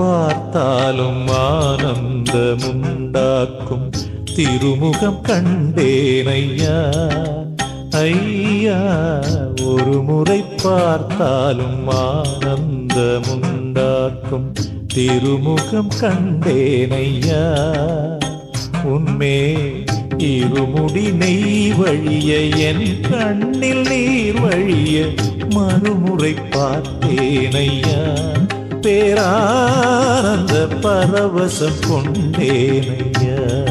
பார்த்தாலும் ஆனந்தமுண்டாக்கும். திருமுகம் கண்டேனையா. ஐயா ஒரு முறை பார்த்தாலும் ஆனந்தமுண்டாக்கும். திருமுகம் கண்டேனையா. உன்மே இருமுடி நெய் வழிய என் கண்ணில் நீர் வழிய மறுமுறை பார்த்தேனையா. பேரானந்த பரவசம் கொண்டேனையா.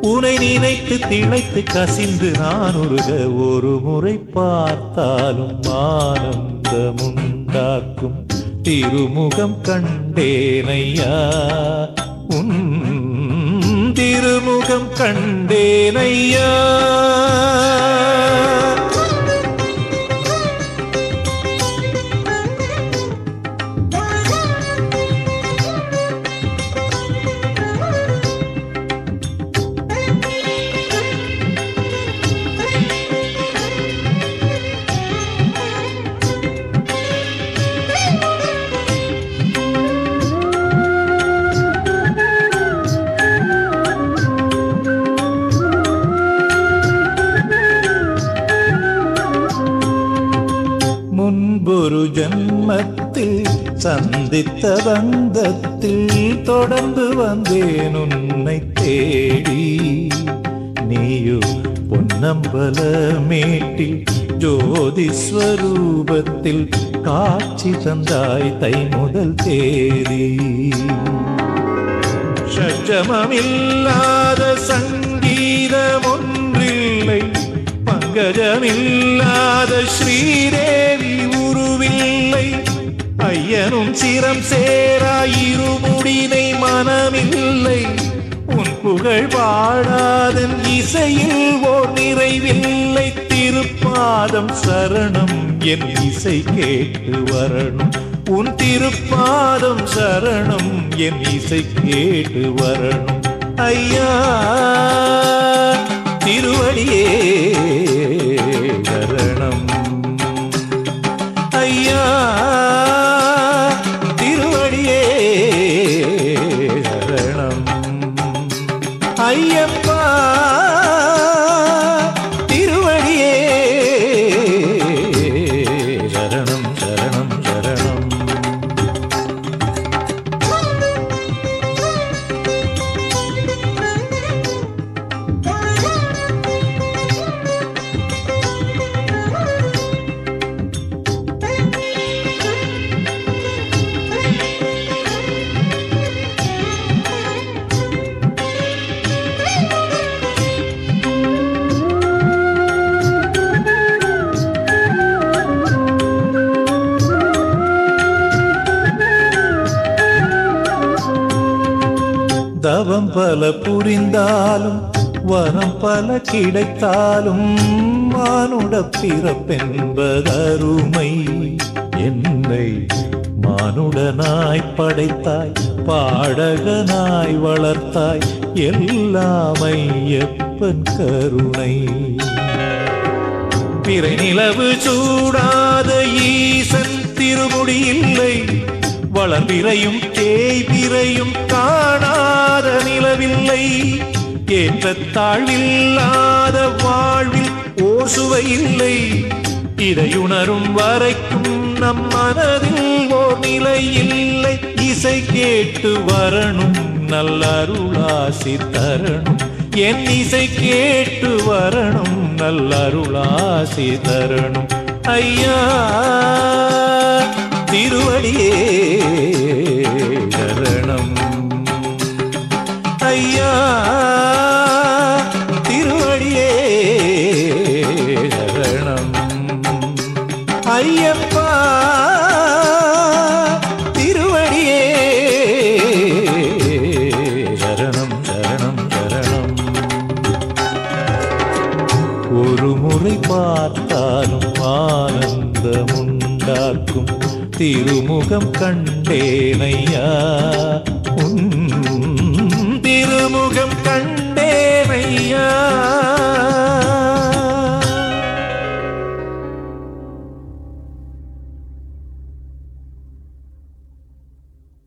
உனை நினைத்து திளைத்து கசிந்து நான் உருக ஒரு முறை பார்த்தாலும் ஆனந்தமுண்டாக்கும் திருமுகம் கண்டேனையா. உன் திருமுகம் கண்டேனையா. சந்தித்த பந்தத்தில் தொடர்ந்து வந்தேன் உன்னை தேடி. நீயோ பொன்னம்பல மேட்டில் ஜோதி ஸ்வரூபத்தில் காட்சி தந்தாய் தை முதல் தேதி. ஷட்ஜமமில்லாத சங்க நேரம் சிரம் சேரா இருமுடினை மனமில்லை. உன் புகழ் பாடாதன் இசையில் ஓர் நிறைவில்லை. திருப்பாதம் சரணம் என் இசை கேட்டு வரணும். உன் திருப்பாதம் சரணம் என் இசை கேட்டு வரணும். ஐயா திருவடியே. ஐயப்பா. தவம் பல புரிந்தாலும் வரம் பல கிடைத்தாலும் மானுட பிறப்பென்பதருமை. என்னை மானுடனாய் படைத்தாய் பாடகனாய் வளர்த்தாய் எல்லாமை எப்பன் கருணை. பிறை நிலவு சூடாத ஈசன் திருமுடி இல்லை வளர்பிறையும் தேய்பிறையும் காணாத இல்லை ஏற்றத்தாழ்வில்லாத வாழ்வில் ஓர் சுவை இல்லை இதையுணரும் வரைக்கும் நம் மனதில் ஓர் நிலை இல்லை. இசை கேட்டு வரணும் நல்ல அருளாசி தரணும். என் இசை கேட்டு வரணும் நல்ல அருளாசி தரணும். ஐயா திருவடியே. ஐயா திருவடியே சரணம். ஐயப்பா திருவடியே சரணம் சரணம் சரணம். ஒரு முறை பார்த்தாலும் ஆனந்தமுண்டாக்கும் திருமுகம் கண்டேனையா. உன்